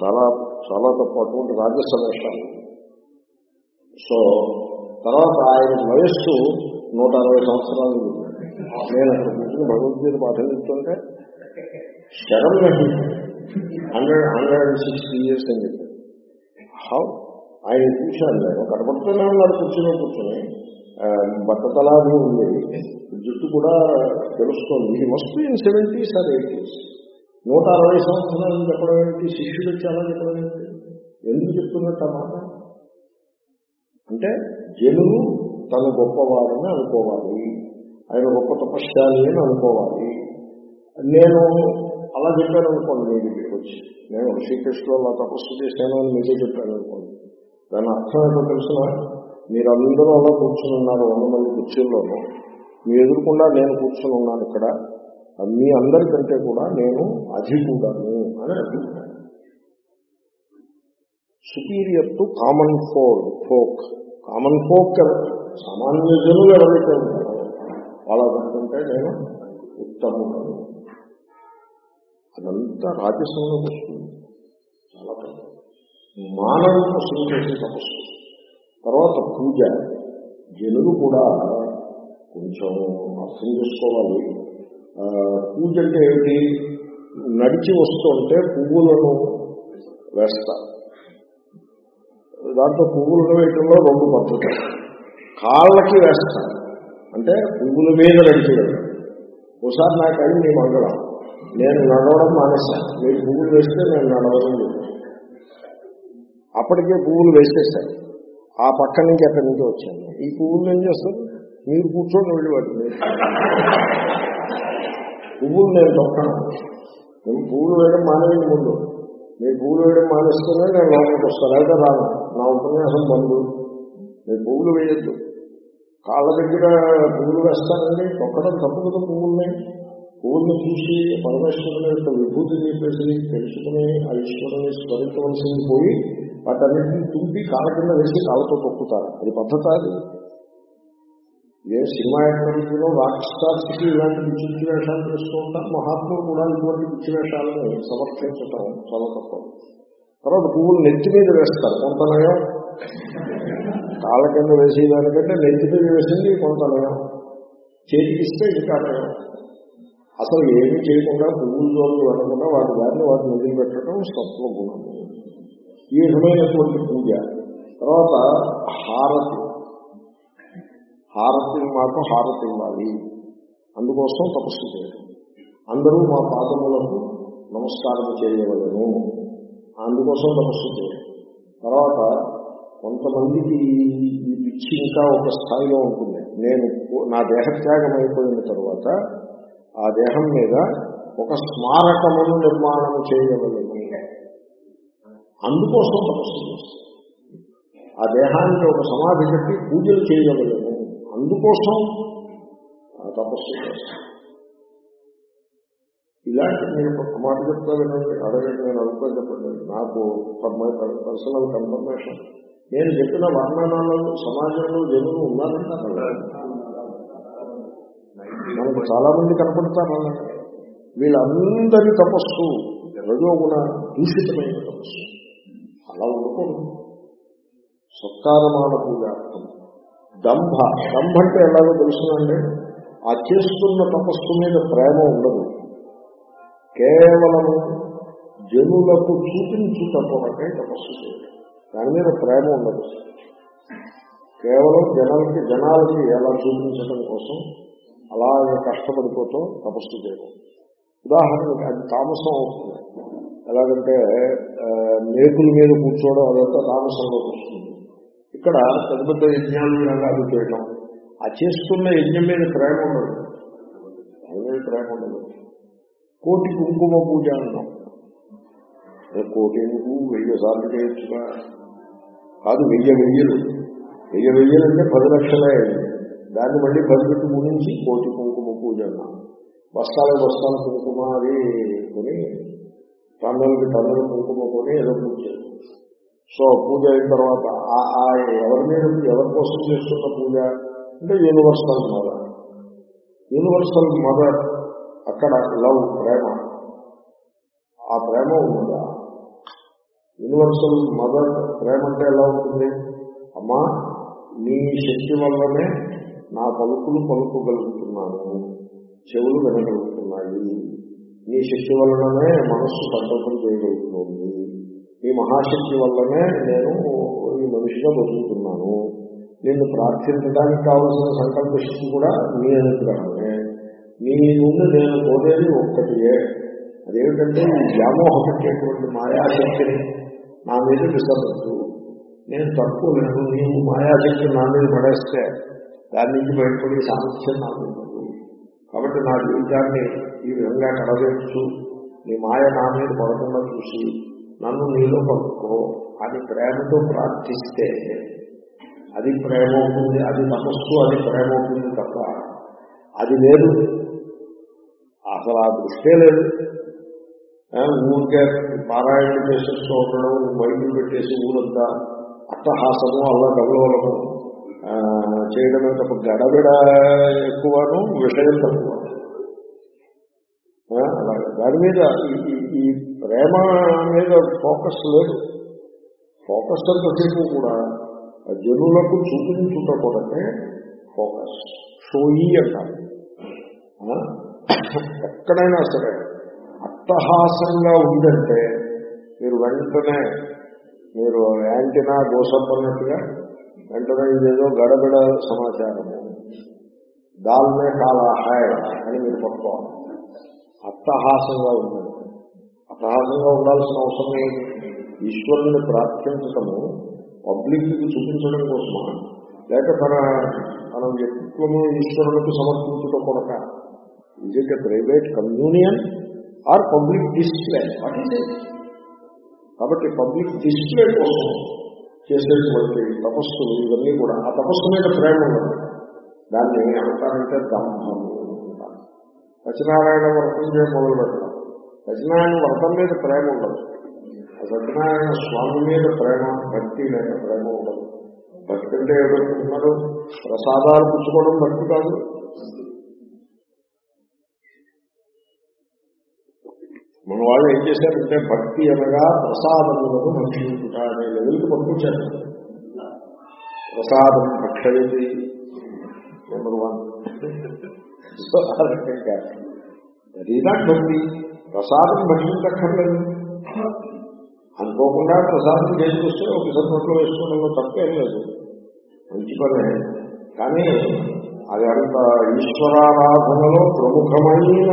చాలా చాలా తప్పు అటువంటి రాజస్వ వేషాలు. సో తర్వాత ఆయన వయస్సు నూట అరవై సంవత్సరాలు. నేను అక్కడ కూర్చుని భగవద్గీత పాఠం చెప్తుంటే శరం hundred hundred and sixty years అని చెప్పారు హౌ? ఆయన చూశాను నేను. కనపడుతూనే ఉన్నారు కూర్చుని కూర్చుని. బట్టతలాది ఉంది. జుట్టు కూడా తెలుస్తోంది. ఇది must in seventies or eighties నూట అరవై సంవత్సరాలు చెప్పడం ఏంటి? శిష్యుడు వచ్చి అలా చెప్పడం ఏంటి? ఎందుకు చెప్తున్నట్టు ఆ మాట? అంటే జనులు తను గొప్పవాడని అనుకోవాలి. ఆయన గొప్ప తపశ్శాలి అని అనుకోవాలి. నేను అలా చెప్పాను అనుకోండి మీ దగ్గరికి వచ్చి. నేను శ్రీకృష్ణుడు అలా తపస్సు చేశాను అని మీరే చెప్పాను అనుకోండి. దాని అర్థం ఏంటో తెలిసిన? అందరూ అలా కూర్చుని ఉన్నారు వంద మంది కుర్చీల్లోనూ. మీ ఎదురుకుండా నేను కూర్చొని ఉన్నాను ఇక్కడ మీ అందరికంటే కూడా నేను అధికుడను అని అభిప్రాయం. Superior to common for folk. Common folk సామాన్య జనులు ఎవరైతే ఉంటారో వాళ్ళకంటే నేను ఉత్తముడను. అదంతా రాజస్వంలోకి వస్తుంది. చాలా మానవ కోసం చేసే తపస్సు. తర్వాత పూజ. జనులు కూడా కొంచెం అర్థం చేసుకోవాలి. పూజ అంటే ఏమిటి? నడిచి వస్తుంటే పువ్వులను వేస్తారు దాంట్లో పువ్వులను వేయటంలో రెండు పద్ధతులు. కాళ్ళకి వేస్తాను అంటే పువ్వుల మీద నడిచి ఒకసారి నాకు నీ మంగళం. నేను నడవడం మానేశాను మీరు పువ్వులు వేస్తే నేను నడవడం అప్పటికే పువ్వులు వేసేసాను ఆ పక్క నుంచి అక్కడి నుంచి వచ్చాను. ఈ పువ్వులు ఏం చేస్తారు? మీరు కూర్చొని వెళ్ళి వాటిని. పువ్వులు నేను తొక్కను. నేను పువ్వులు వేయడం మానేయండి ముందు. మీరు పువ్వులు వేయడం మానేస్తేనే నేను లోపలికి వస్తాను. అయితే రాను. నా ఉపన్యాసం బంధు మీరు పువ్వులు వేయద్దు. కాళ్ళ దగ్గర పువ్వులు వేస్తానండి. తొక్కడం తప్పు కదా పువ్వుల్ని. పువ్వుల్ని చూసి పరమేశ్వరుని యొక్క విభూతి చెప్పేసి తెలుసుకుని ఆ ఈశ్వరుని స్మరించవలసింది పోయి వాటన్నింటినీ తుంపి కాళ్ళ కింద వేసి కాళ్ళతో తొక్కుతారు. అది పద్ధత అది. ఏ సినిమా యాక్టర్లో రాక్ స్టార్స్కి ఇలాంటి పిచ్చి వేషాలు చేస్తూ ఉంటారు. మహాత్ములు కూడా ఇటువంటి పిచ్చి వేషాలను సమర్థించటం చాలా తక్కువ. తర్వాత పువ్వులు నెత్తి మీద వేస్తారు కొంత నయం. కాళ్ళ కింద వేసేదానికంటే నెత్తి మీద వేసింది కొంత నయం. చేతికిస్తే ఇంకా నయం. అసలు ఏమీ చేయకుండా పువ్వులు జోళ్ళు వెళ్ళకుండా వాటి దాన్ని వాటిని వదిలిపెట్టడం సత్వగుణం. ఈ విధమైనటువంటి పూజ. తర్వాత హారతి. హారతి మాకు హారతి ఇవ్వాలి అందుకోసం తపస్సు చేయడం అందరూ మా పాదములకు నమస్కారం చేయవలను. అందుకోసం తపస్సు చేయడం తర్వాత కొంతమందికి ఈ పిచ్చి ఇంకా ఒక స్థాయిలో ఉంటుంది. నేను నా దేహత్యాగం అయిపోయిన తర్వాత ఆ దేహం మీద ఒక స్మారకమును నిర్మాణం చేయగలను అందుకోసం తపస్సు చేస్తాను. ఆ దేహానికి ఒక సమాధి కట్టి పూజలు చేయవలను. అందుకోసం తపస్సు చేస్తాను. ఇలాంటి నేను ఒక మాట చెప్తా వినండి అడగండి నేను అడుగుతా చెప్పండి. నాకు పర్సనల్ కన్ఫర్మేషన్. నేను చెప్పిన వర్ణనాలు సమాజంలో జనులు ఉన్నారంటారు మనకు చాలా మంది కనపడతారు వీళ్ళందరి తపస్సు రజోగుణ దూషితమైన తపస్సు. అలా ఉండకూడదు. సత్కారమాన పూజార్థం దంభ. దంభ అంటే ఎలాగో తెలుసునండి? ఆ చేస్తున్న తపస్సు మీద ప్రేమ ఉండదు. కేవలం జనులకు చూపించుట కొరకే తపస్సు చేయడం దాని మీద ప్రేమ ఉండదు. కేవలం జనాలకి జనాలకి ఎలా చూపించడం కోసం అలాగే కష్టపడిపోతూ తపస్సు చేయడం. ఉదాహరణకి అది తామసం అవుతుంది. ఎలాగంటే మేకుల మీద కూర్చోవడం అదంతా తామసంలోకి వస్తుంది. ఇక్కడ పెద్ద పెద్ద యజ్ఞాలు రంగాలు చేయడం ఆ చేస్తున్న యజ్ఞం మీద ప్రేమ ఉండదు. దాని మీద ప్రేమ ఉండదు. కోటి కుంకుమ పూజ అన్నాం. కోటి ఎందుకు వెయ్యి సార్లు చేయొచ్చుగా కాదు వెయ్యి వెయ్యలు. వెయ్యి వెయ్యలు అంటే పది లక్షలే. దాన్ని మళ్ళీ పది పెట్టి గురించి కోటి కుంకుమ పూజ అన్నాం. బస్తాల బస్తాల కుంకుమ అది కొని టన్నులకి టన్నుల కుంకుమ కొని ఏదో పూజ సో పూజ అయిన తర్వాత ఆ- ఆ ఎవరి మీద ఎవరి కోసం చేస్తున్న పూజ? అంటే యూనివర్సల్ మదర్ యూనివర్సల్ మదర్ అక్కడ లవ్ ప్రేమ. ఆ ప్రేమ ఉందా? యూనివర్సల్ మదర్ ప్రేమ అంటే ఎలా ఉంటుంది? అమ్మా నీ శక్తి వల్లనే నా పలుకులు పలుకోగలుగుతున్నాను. చెవులు వినగలుగుతున్నాయి. నీ శక్తి వల్లనే మనస్సు సంకల్పం చేయగలుగుతుంది. నీ మహాశక్తి వల్లనే నేను ఈ మనిషిగా బతుకుతున్నాను. నిన్ను ప్రార్థించడానికి కావలసిన సంకల్ప శక్తి కూడా నీ అనుగ్రహమే. నీ ముందు నేను కోరేది ఒక్కటియే. అదేమిటంటే ఈ వ్యామోహం పెట్టేటువంటి మాయాశక్తిని నా మీద విసరద్దు. నేను తక్కువ లేదు నీవు మాయాశక్తి నా మీద పడేస్తే దాని నుంచి బయటపడే సామర్థ్యం నాకు ఉండదు. కాబట్టి నా జీవితాన్ని ఈ విధంగా కడవేస్తూ నీ మాయ నా మీద పడకుండా చూసి నన్ను నీలో పట్టుకో అని ప్రేమతో ప్రార్థిస్తే అది ప్రేమ అవుతుంది అది తపస్సు అది ప్రేమ అవుతుంది తప్ప అది లేదు. అసలు ఆ దృష్టే లేదు. ఆ, ఊరికే పారాయణ చేసేస్తూ ఉండడం మైకులు పెట్టేసి ఊరంతా అట్టహాసము అలా గౌరవము చేయడమే తప్ప గడబిడ ఎక్కువను విషయం తక్కువ అలాగే. దాని మీద ఈ- ఈ- ప్రేమ మీద ఫోకస్ లేదు. ఫోకస్ అంతసేపు కూడా ఆ జనులకు చూపించుట కొరకే ఫోకస్. షోయి అంటారు. ఎక్కడైనా సరే అట్టహాసంగా ఉందంటే మీరు వెంటనే మీరు యాంటీనా దోషపడినట్టుగా వెంటనే ఇదేదో గడబిడ సమాచారము. దాల్మే కాలా హాయ్ అని మీరు పట్టుకోవాలి. అట్టహాసంగా ఉందంటే అట్టహాసంగా ఉండాల్సిన అవసరం లేదు ఈశ్వరుని ప్రార్థించటము పబ్లిక్కి చూపించడం కోసమా? లేక తన తన వ్యక్తిత్వము ఈశ్వరునికి సమర్పించడం కొనక it private communion or public display కాబట్టి పబ్లిక్ డిస్ప్లే కోసం చేసేటువంటి తపస్సులు ఇవన్నీ కూడా ఆ తపస్సు మీద ప్రేమ ఉండదు దాన్ని అంటారంటే దంభము సత్యనారాయణ వ్రతం చేయ మొదలు పెట్టడం సత్యనారాయణ వ్రతం మీద ప్రేమ ఉండదు. సత్యనారాయణ స్వామి మీద ప్రేమ భక్తి లేక ప్రేమ ఉండదు. భక్తి అంటే ఏమనుకుంటున్నారు ప్రసాదాలు పుచ్చుకోవడం భక్తి కాదు. మన వాళ్ళు ఏం చేశారంటే భక్తి అనగా ప్రసాదములను భక్షించుట అనే లెవెల్కి పంపించారు. ప్రసాదం భక్షయతి నెంబర్ వన్ సో ఆ రకంగా అదీనా భక్తి ప్రసాదం భక్షించక్కర్లేదు అనుకోకుండా ప్రసాదం చేసుకొస్తే ఒక సంతట్లో వేసుకోవడంలో తప్పేం లేదు. మంచి పనే. కానీ అది అంత ఈశ్వరారాధనలో ప్రముఖమైన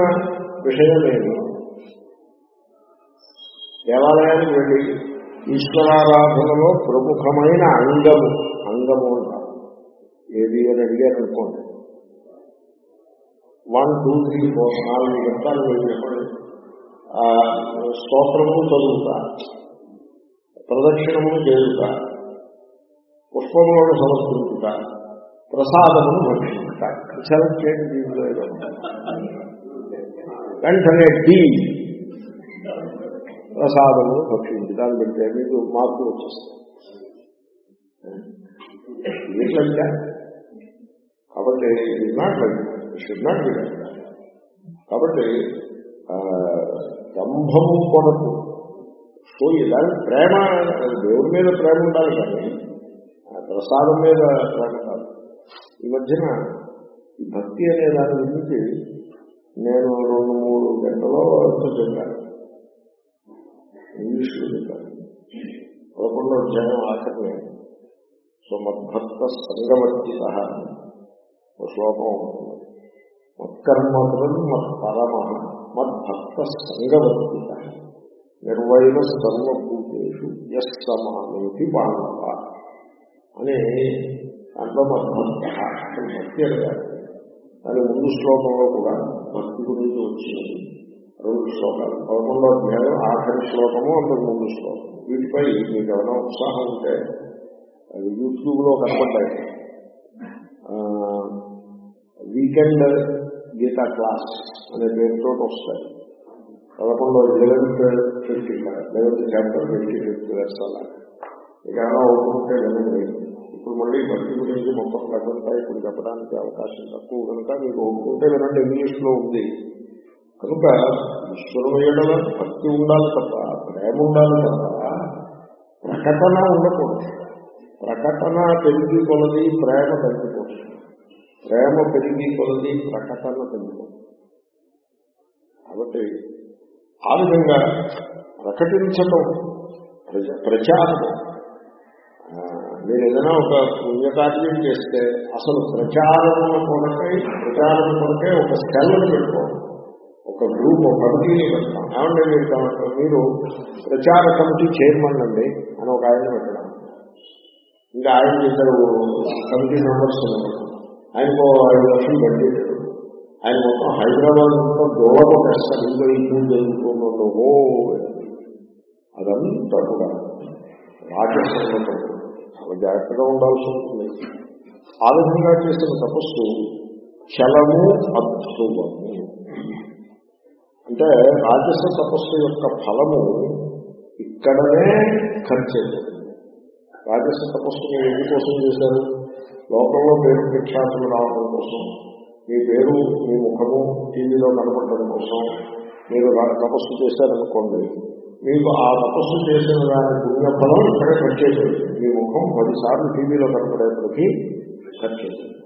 విషయమేమి దేవాలయానికి వెళ్ళి ఈశ్వరారాధనలో ప్రముఖమైన అంగము అంగము అంటారు. ఏది అని అడిగారు అనుకోండి వన్ టూ త్రీ ఫోర్ నాలుగు గంటలు మీరు చెప్పండి. స్తోత్రము చదువుతా. ప్రదక్షిణము చేయుట పుష్పములను సమర్పించుట ప్రసాదమును భక్షించుట సెలెక్ట్ చేయండి దీనిలో వెంటనే టీ. ప్రసాదము భక్షించి దాన్ని పెడితే మీకు మార్పులు వచ్చేస్తాయి. ఎట్లంటే కాబట్టి it not like should not be కాబట్టి ఆ, కొరకు. సో ఇలాంటి ప్రేమ దేవుడి మీద ప్రేమ ఉండాలి కానీ ప్రసాదం మీద ప్రేమ ఉండాలి. ఈ మధ్యన ఈ భక్తి అనే దాని గురించి నేను రెండు మూడు గంటలో ఎంతో చెప్పాను. ఇంగ్లీష్లో చెప్పాను. పదకొండో అధ్యాయం ఆఖరిని సో మద్భక్త సంగవర్జిత ఒక శ్లోకం ఉంటుంది. మత్కర్మకృన్ మత్పరమ మద్భక్త సంగవర్జిత నిర్వైన సర్వభూతేషు ఎస్ సమానేతి బాణవ అనే దాంట్లో మద్భక్త అని భక్తి అడిగారు దాని ముందు శ్లోకంలో కూడా భక్తి గురించి వచ్చింది. రెండు శ్లోకాలు. పదకొండో అధ్యాయం ఆఖరి శ్లోకము అంతకు ముందు శ్లోకం. వీటిపై మీకు ఏమైనా ఉత్సాహం ఉంటే అవి యూట్యూబ్లో కనపడ్డాయి వీకెండ్ గీతా క్లాస్ అనే పేరుతో వస్తాయి పదకొండో eleventh fifty eleventh chapter fifty fifth verse అలా ఇక ఏమైనా అవుతుంటే వినండి ఇప్పుడు మళ్ళీ భక్తి గురించి మొత్తం కథంతా ఇప్పుడు చెప్పడానికి అవకాశం తక్కువ కనుక మీకు ఒప్పుకుంటే వినండి ఇంగ్లీష్లో ఉంది కనుక ఈశ్వరుడు ఏడల భక్తి ఉండాలి తప్ప ప్రేమ ఉండాలి తప్ప ప్రకటన ఉండకూడదు ప్రకటన పెరిగి కొలది ప్రేమ తగ్గిపోతుంది ప్రేమ పెరిగి కొలది ప్రకటన తగ్గిపోతుంది కాబట్టి ఆ విధంగా ప్రకటించటం ప్రజ- ప్రచారం మీరు ఏదైనా ఒక పుణ్యకార్యం చేస్తే అసలు ప్రచారం కొరకై ప్రచారం కొరకే ఒక సెల్ని పెట్టుకోవాలి ఒక గ్రూప్ ఒక కమిటీని పెడతాం ఏమంటే మీరు కావాలి మీరు ప్రచార కమిటీ చైర్మన్ అండి అని ఒక ఆయన పెట్టడం. ఇంకా ఆయన ఇద్దరు కమిటీ మెంబర్స్. ఉన్నారు ఆయనకు ఐదు లక్షలు కట్టేశాడు ఆయన మొత్తం హైదరాబాద్ మొత్తం దూరం వేస్తారు ఇంకా ఈ పూజ జరుగుతుందో ఓ అదంతా కూడా రాజస్థానంలో చాలా జాగ్రత్తగా ఉండాల్సి ఉంటుంది ఆ విధంగా చేసిన తపస్సు చలము అద్భుతము అంటే రాజస తపస్సు యొక్క ఫలము ఇక్కడనే ఖర్చు అయిపోతుంది. రాజస తపస్సు ఎందుకోసం చేశారు? లోకంలో పేరు ప్రఖ్యాతులు రావడం కోసం మీ పేరు మీ ముఖము టీవీలో కనపడటం కోసం మీరు తపస్సు చేశారనుకోండి మీకు ఆ తపస్సు చేసిన దాని పుణ్యఫలం ఇక్కడే ఖర్చు అయిపోయింది మీ ముఖం పదిసార్లు టీవీలో కనపడేప్పటికీ ఖర్చు అయిపోయింది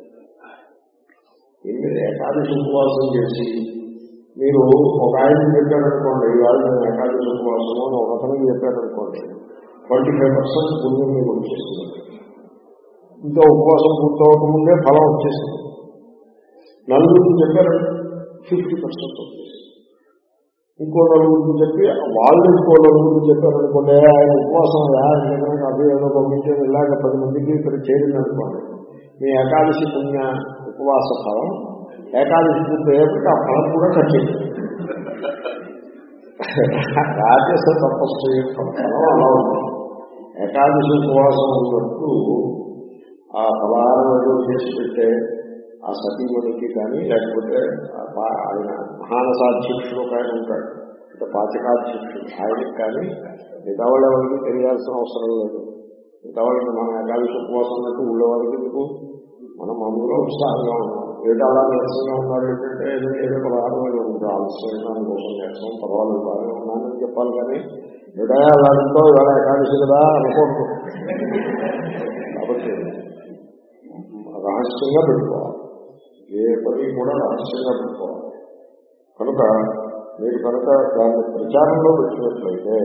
మీరు ఏకాదశి ఉపవాసం చేసి మీరు ఒక ఆయన చెప్పారనుకోండి ఇవాళ నేను ఏకాదశి ఉపవాసము అని ఒక అతనికి చెప్పారనుకోండి ట్వంటీ ఫైవ్ పర్సెంట్ పుణ్యం మీకు వచ్చేస్తుంది. ఇంకా ఉపవాసం పూర్తవకముందే ఫలం వచ్చేసింది. నలుగురికి చెప్పారు ఫిఫ్టీ పర్సెంట్ వచ్చేసింది. ఇంకో నలుగురికి చెప్పి వాళ్ళు ఇంకో నలుగురికి చెప్పారనుకోండి ఆయన ఉపవాసం ఆయన అది ఏదో పంపించారు ఇలాగ పది మందికి ఇక్కడ చేరిందనుకోండి మీ ఏకాదశి పుణ్య ఉపవాస ఫలం ఏకాదశి పూర్తి ఆ ఫలం కూడా కట్టింది రాజస తపస్సు యొక్క ఫలం అలా ఉంది ఏకాదశి ఉపవాసం ఉన్నట్టు ఆ సమానం ఏదో చేసి పెట్టే ఆ సతీమణికి కానీ లేకపోతే ఆయన మహానసాధ్యక్షుడు ఒక ఆయన ఉంటాడు. అంటే పాచకాధ్యక్షుడు ఆయనకి కానీ మిగతా వాళ్ళ తెలియాల్సిన అవసరం లేదు. మిగతా వాళ్ళకి మన ఏకాదశి ఉపవాసం ఉన్నట్టు ఊళ్ళో వాళ్ళకి ఎందుకు? మనం మామూలుగా ఉత్సాహంగా ఉన్నాం. ఏదో అలా నీరసంగా ఉన్నాడు ఏంటంటే ఏదో ఏదో పదహారు ఉంటుంది ఆలస్యం కోసం చేస్తాం పర్వాలేదు బాగానే ఉన్నానని చెప్పాలి కానీ ఏదో అలాంటితో ఇవాళ ఏకాదశి కదా అనుకోండి కాబట్టి రహస్యంగా పెట్టుకోవాలి. ఏ పని కూడా రహస్యంగా పెట్టుకోవాలి. కనుక మీరు కనుక దాన్ని ప్రచారంలో పెట్టినట్లయితే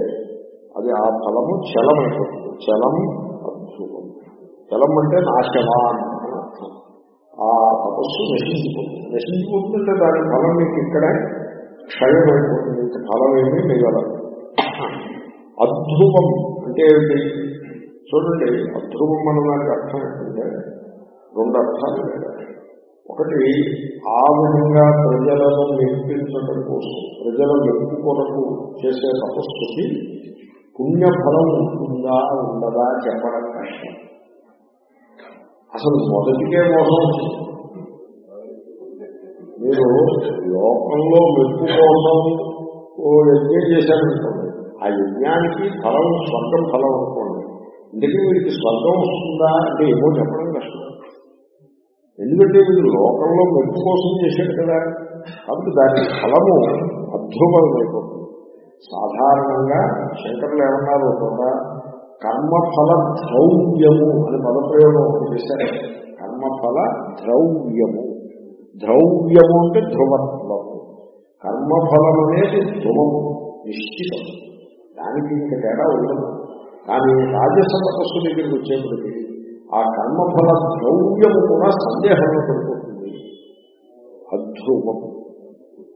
అది ఆ ఫలము చలమైపోతుంది. చలం అద్భుతం. చలం అంటే నాశవాన్ ఆ తపస్సు నశించిపోతుంది. నశించిపోతుందంటే దాని ఫలం మీకు ఇక్కడే క్షయమైపోతుంది. ఇంక ఫలం ఏమీ మిగలదు. అధ్రువం అంటే ఏంటి? చూడండి అధ్రువం అన్న దానికి అర్థం ఏంటంటే రెండు అర్థాలు ఒకటి ఆ విధంగా ప్రజలను మెప్పించడం కోసం ప్రజల మెప్పు కొరకు చేసే తపస్సుకి పుణ్యఫలం ఉంటుందా ఉండదా చెప్పడం కష్టం. అసలు మొదటికే మోసం మీరు లోకంలో మెప్పు కోసం ఓ యజ్ఞం చేశారనుకోండి ఆ యజ్ఞానికి ఫలం స్వర్గం ఫలం అనుకోండి. ఇందుకే వీరికి స్వర్గం వస్తుందా అంటే ఏమో చెప్పడం కష్టం. ఎందుకంటే వీడు లోకంలో మెప్పు కోసం చేశాడు కదా. కాబట్టి దాని ఫలము అద్భుతమైపోతుంది సాధారణంగా శంకరులు ఏమన్నారు కూడా కర్మఫల ద్రవ్యము అని పదప్రయోగం ఒకటి చేశారు. కర్మఫల ద్రవ్యము ద్రవ్యము అంటే ధ్రువత్వము కర్మఫలం అనేది ధ్రువము నిశ్చితం. దానికి ఇంకా తేడా ఉండదు. కానీ రాజస తపస్సు దగ్గరికి వచ్చేప్పటికీ ఆ కర్మఫల ద్రవ్యము కూడా సందేహంలో పడిపోతుంది. అధ్రువం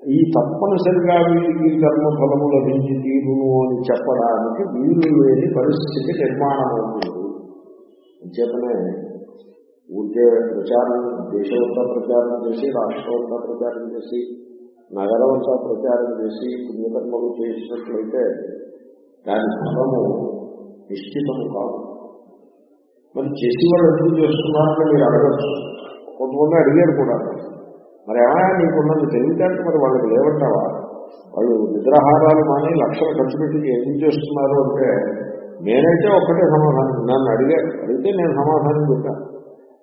ఈ తప్పనిసరిగా ఈ కర్మఫలము లభించి తీరును అని చెప్పడానికి వీలు లేని పరిస్థితి నిర్మాణం అవుతుంది చేతనే ఊరికే ప్రచారం దేశమంతా ప్రచారం చేసి రాష్ట్రమంతా ప్రచారం చేసి నగరవంతా ప్రచారం చేసి పుణ్యకర్మలు చేసినట్లయితే దాని ఫలము నిశ్చితము కాదు. మరి చేసి వాళ్ళు ఎందుకు చేస్తున్నారని మీరు అడగచ్చు. కొంతమంది అడిగారు కూడా. మరి ఏమైనా నీకున్నది తెలివితేటలు మరి వాళ్ళకి లేవంటావా? వాళ్ళు నిద్రాహారాలు మాని లక్షలు ఖర్చు పెట్టి ఏం చేస్తున్నారు అంటే నేనైతే ఒక్కటే సమాధానం నన్ను అడిగారు అడిగితే నేను సమాధానం చెప్పాను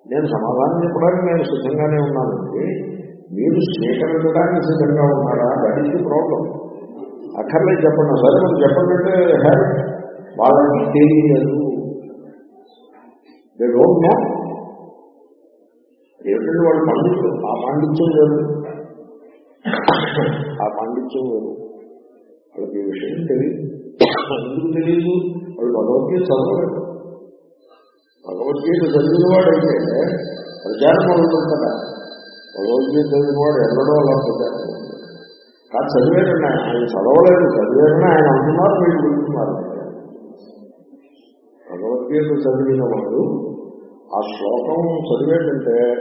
నేను సమాధానం చెప్పడానికి నేను సిద్ధంగానే ఉన్నానండి మీరు స్వీకరించడానికి సిద్ధంగా ఉన్నారా? దట్ ఈస్ ది ప్రాబ్లం అక్కర్లేదు చెప్పండి. సరే మరి చెప్పండి అంటే వాళ్ళకి తెలియదు. దే డోంట్ నో ఏమిటంటే వాళ్ళు పండితులు ఆ పాండిత్యం లేదు ఆ పాండిత్యం లేదు వాళ్ళకి ఈ విషయం తెలియదు. ఎందుకు తెలియదు? వాళ్ళు భగవద్గీత చదవలేదు. భగవద్గీత చదివిన వాడైతే ప్రచారం మొదలుపెడతాడా భగవద్గీత చదివిన వాడు ఎన్నడో అలా ప్రచారం కాదు చదివేటండి ఆయన చదవలేదు. చదివారని ఆయన అంటున్నారు మీరు వింటున్నారు. భగవద్గీత చదివిన వాడు ఆ శ్లోకం చదివేటంటే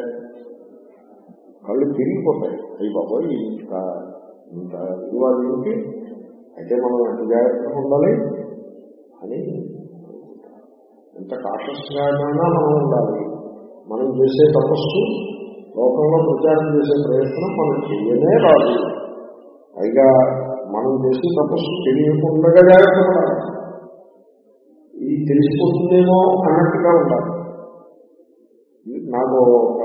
కళ్ళు తిరిగిపోతాయి. అయ్యి బాబోయ్ ఇంత ఇంత విలువ దీనికి అయితే మనం ఎంత జాగ్రత్తగా ఉండాలి? అని ఎంత కాషస్గానైనా మనం ఉండాలి. మనం చేసే తపస్సు లోకంలో ప్రచారం చేసే ప్రయత్నం మనం చేయనే రాదు. పైగా మనం చేసే తపస్సు తెలియకుండా జాగ్రత్త పడాలి. తెలిసిపోతుందేమో అన్నట్టుగా ఉండాలి నాకు ఒక